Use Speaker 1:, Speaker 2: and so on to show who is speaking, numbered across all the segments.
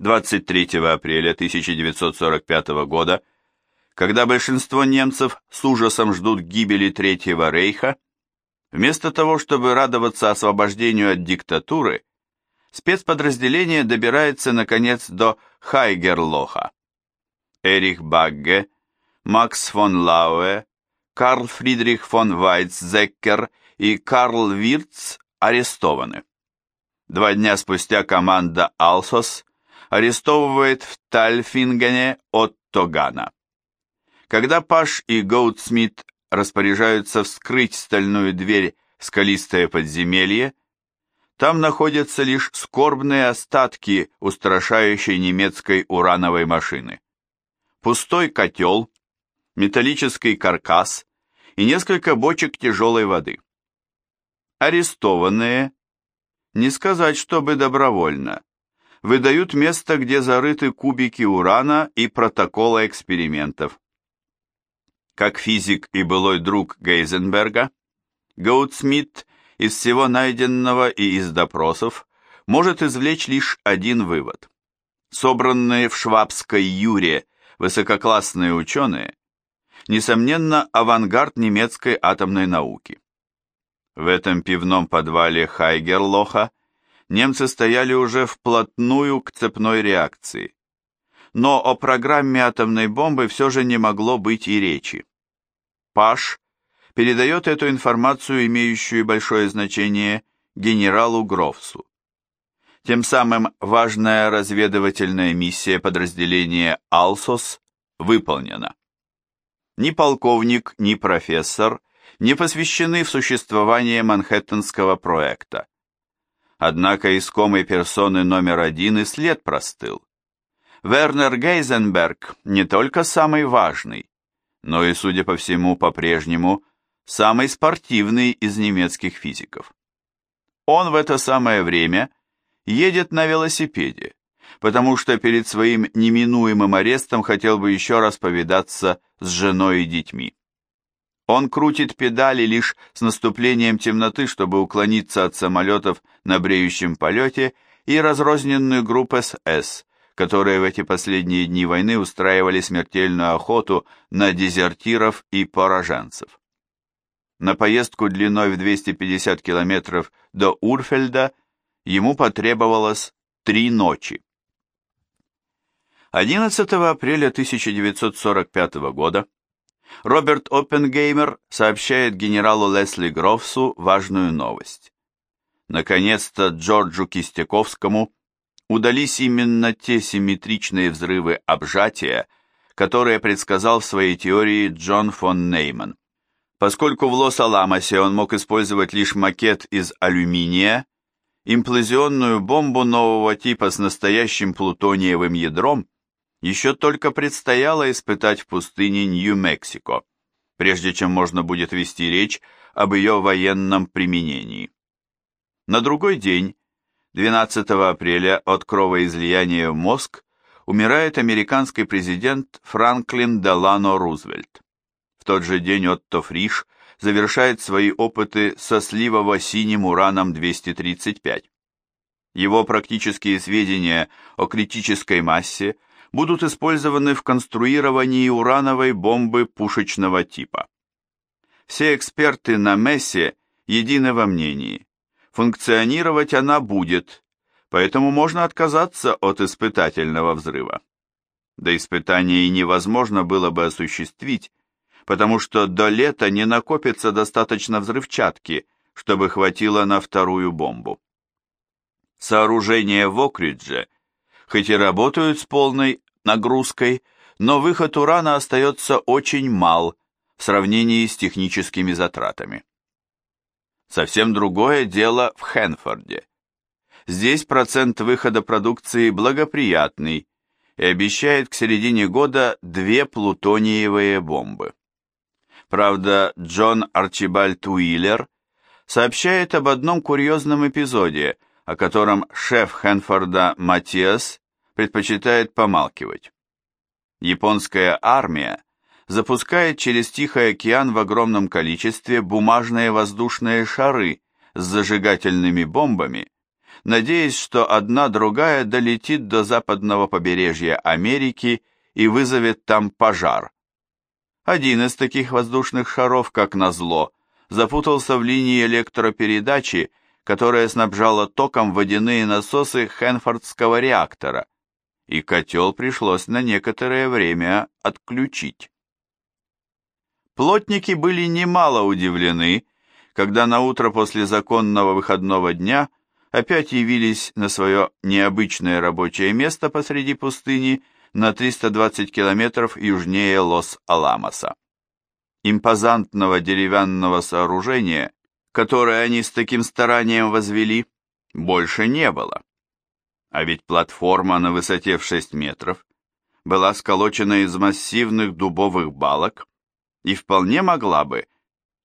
Speaker 1: 23 апреля 1945 года, когда большинство немцев с ужасом ждут гибели Третьего рейха, вместо того, чтобы радоваться освобождению от диктатуры, спецподразделение добирается наконец до Хайгерлоха. Эрих Багге, Макс фон Лауэ, Карл Фридрих фон Вайцзеккер и Карл Вирц арестованы. Два дня спустя команда «Алсос» арестовывает в Тальфингене Отто Гана. Когда Паш и Гоутсмит распоряжаются вскрыть стальную дверь в скалистое подземелье, там находятся лишь скорбные остатки устрашающей немецкой урановой машины. Пустой котел, металлический каркас и несколько бочек тяжелой воды. Арестованные, не сказать, чтобы добровольно, выдают место, где зарыты кубики урана и протоколы экспериментов. Как физик и былой друг Гейзенберга, Гоутсмит из всего найденного и из допросов может извлечь лишь один вывод. Собранные в швабской юре высококлассные ученые, несомненно, авангард немецкой атомной науки. В этом пивном подвале Хайгерлоха немцы стояли уже вплотную к цепной реакции. Но о программе атомной бомбы все же не могло быть и речи. Паш передает эту информацию, имеющую большое значение, генералу Грофсу. Тем самым важная разведывательная миссия подразделения «Алсос» выполнена. Ни полковник, ни профессор не посвящены в существование Манхэттенского проекта. Однако искомой персоны номер один и след простыл. Вернер Гейзенберг не только самый важный, но и, судя по всему, по-прежнему самый спортивный из немецких физиков. Он в это самое время едет на велосипеде, потому что перед своим неминуемым арестом хотел бы еще раз повидаться с женой и детьми. Он крутит педали лишь с наступлением темноты, чтобы уклониться от самолетов на бреющем полете и разрозненную группу СС, которые в эти последние дни войны устраивали смертельную охоту на дезертиров и пораженцев. На поездку длиной в 250 километров до Урфельда ему потребовалось три ночи. 11 апреля 1945 года Роберт Оппенгеймер сообщает генералу Лесли Грофсу важную новость. Наконец-то Джорджу Кистяковскому удались именно те симметричные взрывы обжатия, которые предсказал в своей теории Джон фон Нейман. Поскольку в Лос-Аламосе он мог использовать лишь макет из алюминия, имплазионную бомбу нового типа с настоящим плутониевым ядром еще только предстояло испытать в пустыне Нью-Мексико, прежде чем можно будет вести речь об ее военном применении. На другой день 12 апреля от кровоизлияния в мозг умирает американский президент Франклин Делано Рузвельт. В тот же день Отто Фриш завершает свои опыты со сливово-синим ураном-235. Его практические сведения о критической массе будут использованы в конструировании урановой бомбы пушечного типа. Все эксперты на Мессе едины во мнении функционировать она будет, поэтому можно отказаться от испытательного взрыва. Да испытание и невозможно было бы осуществить, потому что до лета не накопится достаточно взрывчатки, чтобы хватило на вторую бомбу. Сооружения в Окридже, хоть и работают с полной нагрузкой, но выход урана остается очень мал в сравнении с техническими затратами. Совсем другое дело в Хэнфорде. Здесь процент выхода продукции благоприятный и обещает к середине года две плутониевые бомбы. Правда, Джон Арчибальд Уиллер сообщает об одном курьезном эпизоде, о котором шеф Хэнфорда Матиас предпочитает помалкивать. Японская армия запускает через Тихий океан в огромном количестве бумажные воздушные шары с зажигательными бомбами, надеясь, что одна другая долетит до западного побережья Америки и вызовет там пожар. Один из таких воздушных шаров, как назло, запутался в линии электропередачи, которая снабжала током водяные насосы Хенфордского реактора, и котел пришлось на некоторое время отключить. Плотники были немало удивлены, когда на утро после законного выходного дня опять явились на свое необычное рабочее место посреди пустыни на 320 километров южнее Лос-Аламоса. Импозантного деревянного сооружения, которое они с таким старанием возвели, больше не было. А ведь платформа на высоте в 6 метров была сколочена из массивных дубовых балок и вполне могла бы,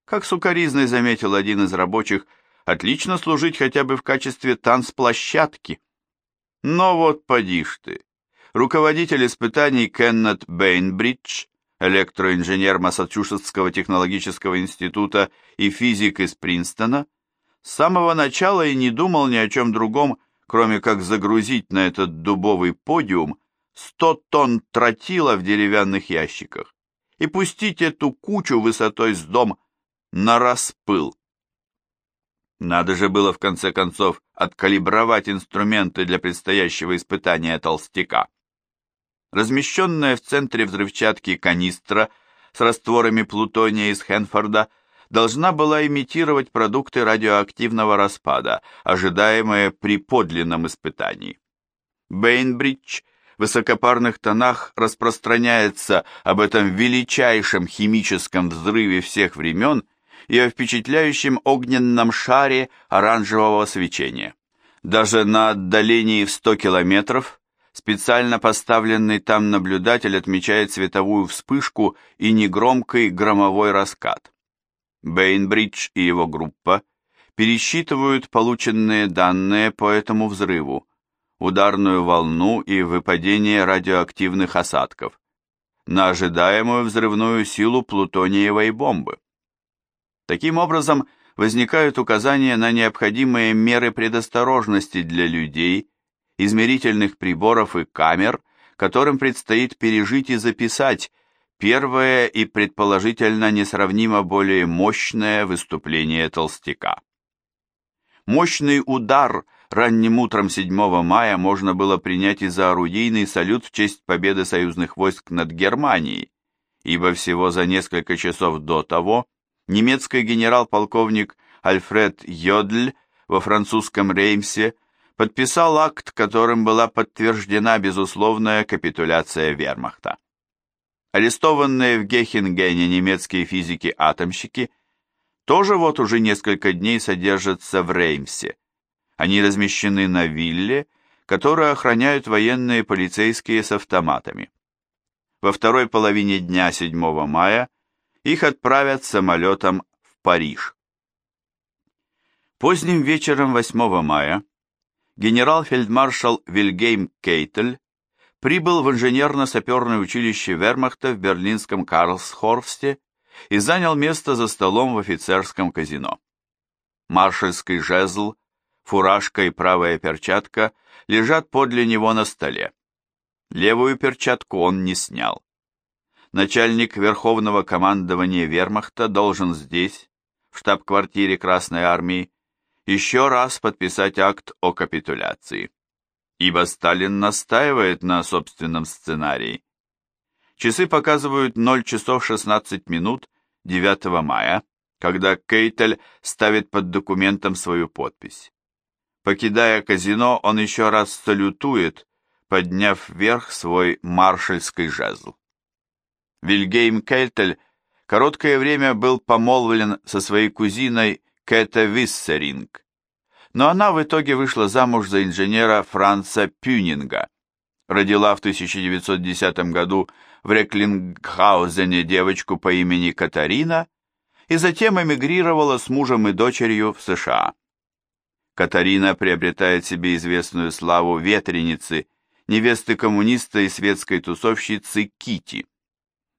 Speaker 1: как сукоризной заметил один из рабочих, отлично служить хотя бы в качестве танцплощадки. Но вот поди ж ты, руководитель испытаний Кеннет Бейнбридж, электроинженер Массачусетского технологического института и физик из Принстона, с самого начала и не думал ни о чем другом, кроме как загрузить на этот дубовый подиум 100 тонн тротила в деревянных ящиках и пустить эту кучу высотой с дом на распыл. Надо же было в конце концов откалибровать инструменты для предстоящего испытания толстяка размещенная в центре взрывчатки канистра с растворами плутония из Хенфорда, должна была имитировать продукты радиоактивного распада, ожидаемые при подлинном испытании. Бейнбридж в высокопарных тонах распространяется об этом величайшем химическом взрыве всех времен и о впечатляющем огненном шаре оранжевого свечения. Даже на отдалении в 100 километров Специально поставленный там наблюдатель отмечает световую вспышку и негромкий громовой раскат. Бейнбридж и его группа пересчитывают полученные данные по этому взрыву, ударную волну и выпадение радиоактивных осадков, на ожидаемую взрывную силу плутониевой бомбы. Таким образом, возникают указания на необходимые меры предосторожности для людей, измерительных приборов и камер, которым предстоит пережить и записать первое и предположительно несравнимо более мощное выступление толстяка. Мощный удар ранним утром 7 мая можно было принять и за орудийный салют в честь победы союзных войск над Германией, ибо всего за несколько часов до того немецкий генерал-полковник Альфред Йодль во французском Реймсе подписал акт, которым была подтверждена безусловная капитуляция вермахта. Арестованные в Гехенгене немецкие физики-атомщики тоже вот уже несколько дней содержатся в Реймсе. Они размещены на вилле, которую охраняют военные полицейские с автоматами. Во второй половине дня 7 мая их отправят самолетом в Париж. Поздним вечером 8 мая генерал-фельдмаршал Вильгейм Кейтель прибыл в инженерно-саперное училище Вермахта в берлинском Карлсхорсте и занял место за столом в офицерском казино. Маршальский жезл, фуражка и правая перчатка лежат подле него на столе. Левую перчатку он не снял. Начальник Верховного командования Вермахта должен здесь, в штаб-квартире Красной Армии, еще раз подписать акт о капитуляции, ибо Сталин настаивает на собственном сценарии. Часы показывают 0 часов 16 минут 9 мая, когда Кейтель ставит под документом свою подпись. Покидая казино, он еще раз салютует, подняв вверх свой маршальский жезл. Вильгейм Кейтель короткое время был помолвлен со своей кузиной Кэта Виссеринг, но она в итоге вышла замуж за инженера Франца Пюнинга, родила в 1910 году в Реклингхаузене девочку по имени Катарина и затем эмигрировала с мужем и дочерью в США. Катарина приобретает себе известную славу ветреницы, невесты коммуниста и светской тусовщицы Кити.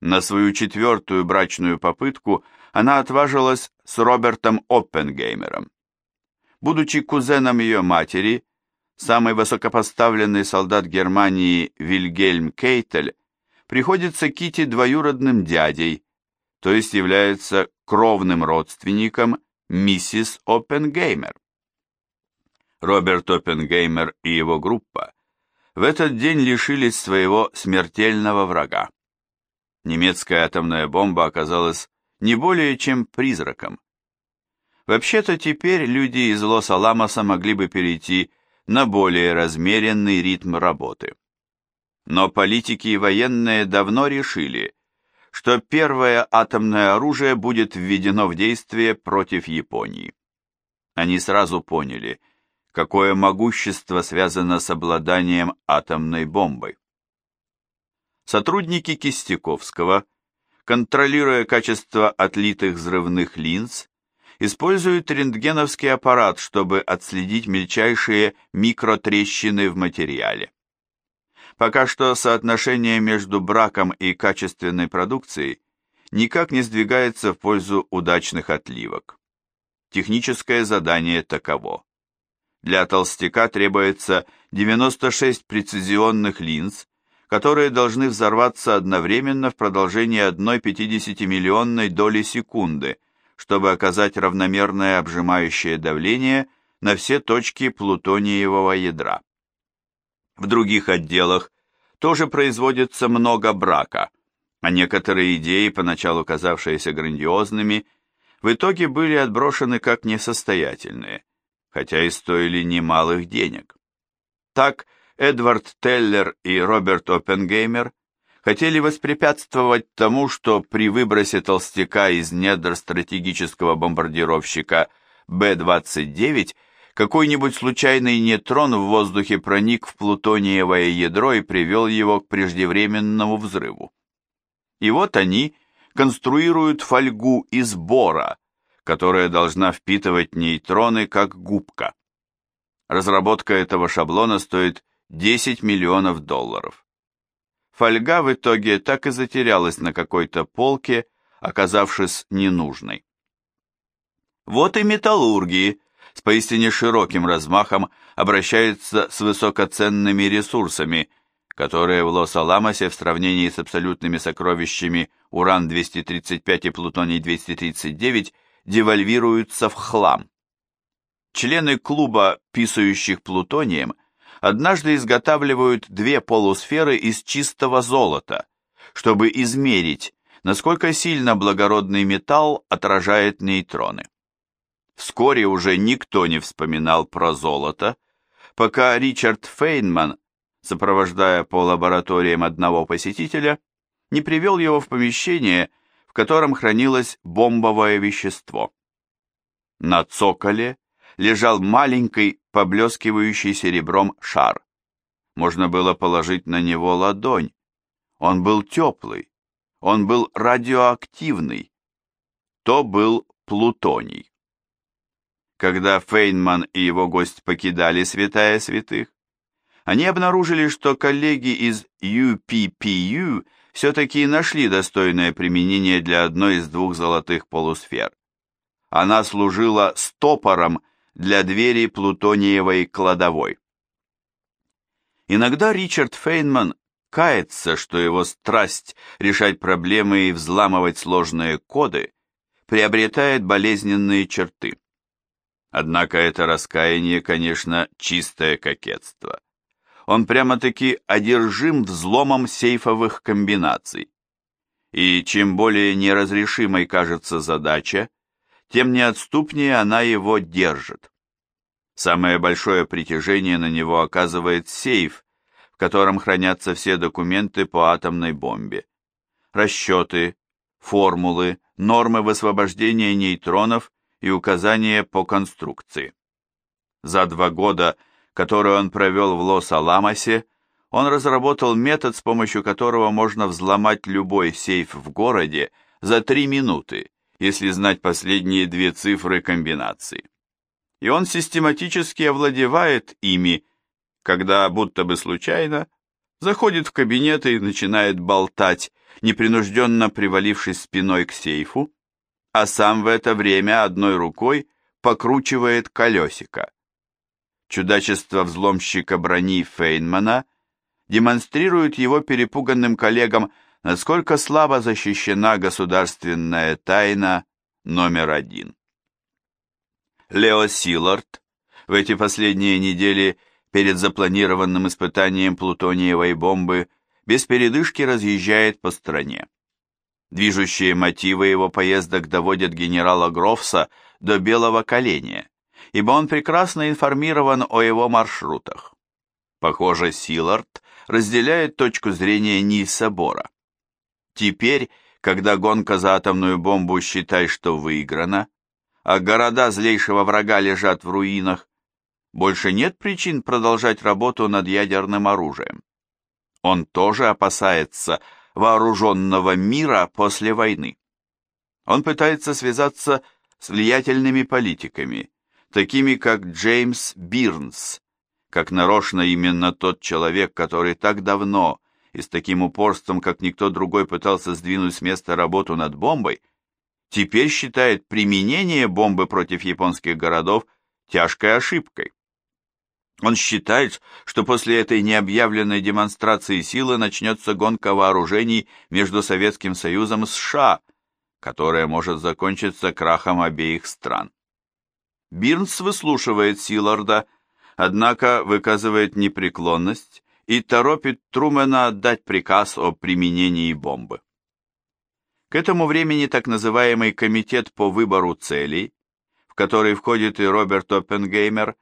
Speaker 1: На свою четвертую брачную попытку она отважилась с Робертом Оппенгеймером. Будучи кузеном ее матери, самый высокопоставленный солдат Германии Вильгельм Кейтель приходится Кити двоюродным дядей, то есть является кровным родственником миссис Оппенгеймер. Роберт Оппенгеймер и его группа в этот день лишились своего смертельного врага. Немецкая атомная бомба оказалась не более чем призраком. Вообще-то теперь люди из Лос-Аламоса могли бы перейти на более размеренный ритм работы. Но политики и военные давно решили, что первое атомное оружие будет введено в действие против Японии. Они сразу поняли, какое могущество связано с обладанием атомной бомбой. Сотрудники Кистяковского, контролируя качество отлитых взрывных линз, используют рентгеновский аппарат, чтобы отследить мельчайшие микротрещины в материале. Пока что соотношение между браком и качественной продукцией никак не сдвигается в пользу удачных отливок. Техническое задание таково. Для толстяка требуется 96 прецизионных линз, которые должны взорваться одновременно в продолжении одной 50-миллионной доли секунды, чтобы оказать равномерное обжимающее давление на все точки плутониевого ядра. В других отделах тоже производится много брака, а некоторые идеи, поначалу казавшиеся грандиозными, в итоге были отброшены как несостоятельные, хотя и стоили немалых денег. Так, Эдвард Теллер и Роберт Оппенгеймер хотели воспрепятствовать тому, что при выбросе толстяка из недр стратегического бомбардировщика Б-29 какой-нибудь случайный нейтрон в воздухе проник в плутониевое ядро и привел его к преждевременному взрыву. И вот они конструируют фольгу из бора, которая должна впитывать нейтроны как губка. Разработка этого шаблона стоит 10 миллионов долларов. Фольга в итоге так и затерялась на какой-то полке, оказавшись ненужной. Вот и металлургии с поистине широким размахом обращаются с высокоценными ресурсами, которые в Лос-Аламосе в сравнении с абсолютными сокровищами уран-235 и плутоний-239 девальвируются в хлам. Члены клуба, писающих плутонием, однажды изготавливают две полусферы из чистого золота, чтобы измерить, насколько сильно благородный металл отражает нейтроны. Вскоре уже никто не вспоминал про золото, пока Ричард Фейнман, сопровождая по лабораториям одного посетителя, не привел его в помещение, в котором хранилось бомбовое вещество. На цоколе лежал маленький, поблескивающий серебром шар. Можно было положить на него ладонь. Он был теплый, он был радиоактивный. То был плутоний. Когда Фейнман и его гость покидали святая святых, они обнаружили, что коллеги из UPPU все-таки нашли достойное применение для одной из двух золотых полусфер. Она служила стопором для двери плутониевой кладовой. Иногда Ричард Фейнман кается, что его страсть решать проблемы и взламывать сложные коды приобретает болезненные черты. Однако это раскаяние, конечно, чистое кокетство. Он прямо-таки одержим взломом сейфовых комбинаций. И чем более неразрешимой кажется задача, тем неотступнее она его держит. Самое большое притяжение на него оказывает сейф, в котором хранятся все документы по атомной бомбе. Расчеты, формулы, нормы высвобождения нейтронов и указания по конструкции. За два года, которые он провел в Лос-Аламосе, он разработал метод, с помощью которого можно взломать любой сейф в городе за три минуты если знать последние две цифры комбинации. И он систематически овладевает ими, когда, будто бы случайно, заходит в кабинет и начинает болтать, непринужденно привалившись спиной к сейфу, а сам в это время одной рукой покручивает колесико. Чудачество взломщика брони Фейнмана демонстрирует его перепуганным коллегам, насколько слабо защищена государственная тайна номер один. Лео Силард в эти последние недели перед запланированным испытанием плутониевой бомбы без передышки разъезжает по стране. Движущие мотивы его поездок доводят генерала Грофса до белого коленя, ибо он прекрасно информирован о его маршрутах. Похоже, Силард разделяет точку зрения Нильса Бора. Теперь, когда гонка за атомную бомбу считай, что выиграна, а города злейшего врага лежат в руинах, больше нет причин продолжать работу над ядерным оружием. Он тоже опасается вооруженного мира после войны. Он пытается связаться с влиятельными политиками, такими как Джеймс Бирнс, как нарочно именно тот человек, который так давно и с таким упорством, как никто другой пытался сдвинуть с места работу над бомбой, теперь считает применение бомбы против японских городов тяжкой ошибкой. Он считает, что после этой необъявленной демонстрации силы начнется гонка вооружений между Советским Союзом и США, которая может закончиться крахом обеих стран. Бирнс выслушивает Силарда, однако выказывает непреклонность и торопит Трумэна отдать приказ о применении бомбы. К этому времени так называемый комитет по выбору целей, в который входит и Роберт Оппенгеймер,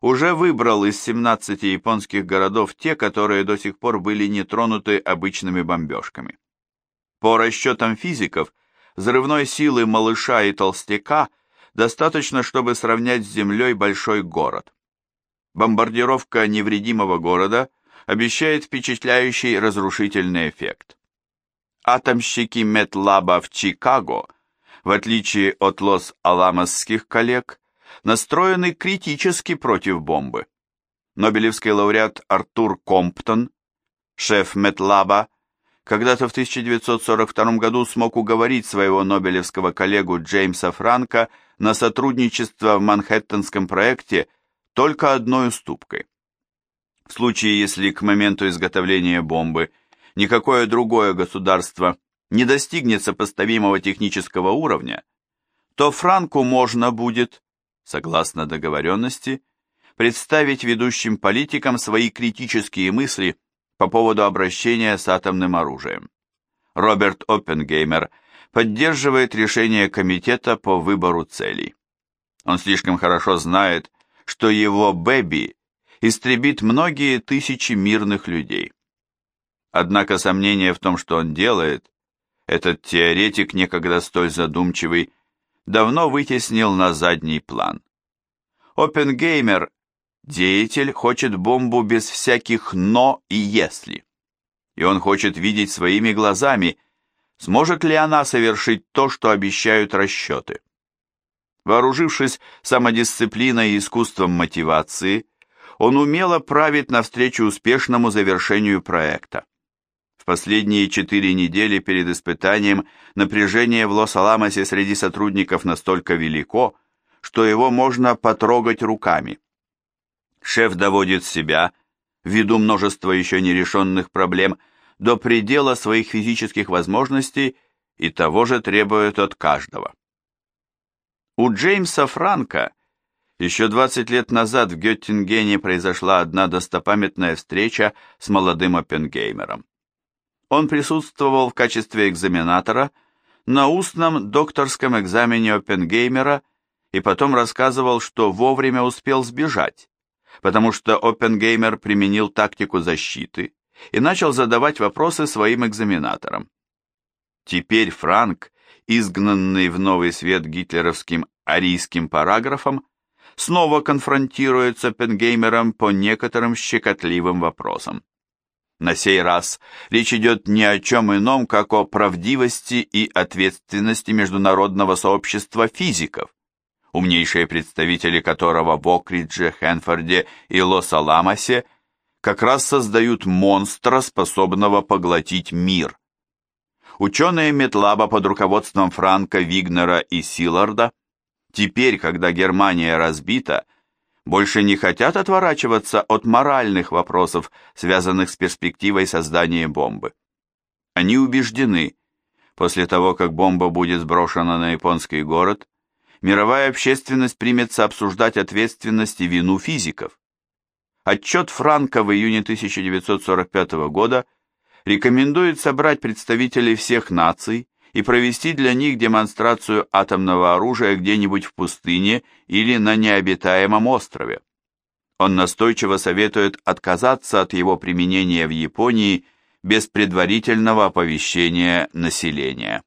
Speaker 1: уже выбрал из 17 японских городов те, которые до сих пор были не тронуты обычными бомбежками. По расчетам физиков, взрывной силы малыша и толстяка достаточно, чтобы сравнять с землей большой город. Бомбардировка невредимого города обещает впечатляющий разрушительный эффект. Атомщики Метлаба в Чикаго, в отличие от Лос-Аламосских коллег, настроены критически против бомбы. Нобелевский лауреат Артур Комптон, шеф Метлаба, когда-то в 1942 году смог уговорить своего нобелевского коллегу Джеймса Франка на сотрудничество в Манхэттенском проекте только одной уступкой. В случае, если к моменту изготовления бомбы никакое другое государство не достигнет сопоставимого технического уровня, то Франку можно будет согласно договоренности, представить ведущим политикам свои критические мысли по поводу обращения с атомным оружием. Роберт Оппенгеймер поддерживает решение комитета по выбору целей. Он слишком хорошо знает, что его «Бэби» истребит многие тысячи мирных людей. Однако сомнение в том, что он делает, этот теоретик, некогда столь задумчивый, давно вытеснил на задний план. Оппенгеймер, деятель, хочет бомбу без всяких «но» и «если». И он хочет видеть своими глазами, сможет ли она совершить то, что обещают расчеты. Вооружившись самодисциплиной и искусством мотивации, он умело правит навстречу успешному завершению проекта последние четыре недели перед испытанием напряжение в Лос-Аламосе среди сотрудников настолько велико, что его можно потрогать руками. Шеф доводит себя, ввиду множества еще нерешенных проблем, до предела своих физических возможностей и того же требует от каждого. У Джеймса Франка еще 20 лет назад в Геттингене произошла одна достопамятная встреча с молодым Оппенгеймером. Он присутствовал в качестве экзаменатора на устном докторском экзамене Оппенгеймера и потом рассказывал, что вовремя успел сбежать, потому что Оппенгеймер применил тактику защиты и начал задавать вопросы своим экзаменаторам. Теперь Франк, изгнанный в новый свет гитлеровским арийским параграфом, снова конфронтирует с Оппенгеймером по некоторым щекотливым вопросам. На сей раз речь идет ни о чем ином, как о правдивости и ответственности международного сообщества физиков, умнейшие представители которого в Окридже, Хенфорде и Лос-Аламосе как раз создают монстра, способного поглотить мир. Ученые Метлаба под руководством Франка, Вигнера и Силарда теперь, когда Германия разбита, больше не хотят отворачиваться от моральных вопросов, связанных с перспективой создания бомбы. Они убеждены, после того, как бомба будет сброшена на японский город, мировая общественность примется обсуждать ответственность и вину физиков. Отчет Франка в июне 1945 года рекомендует собрать представителей всех наций и провести для них демонстрацию атомного оружия где-нибудь в пустыне или на необитаемом острове. Он настойчиво советует отказаться от его применения в Японии без предварительного оповещения населения.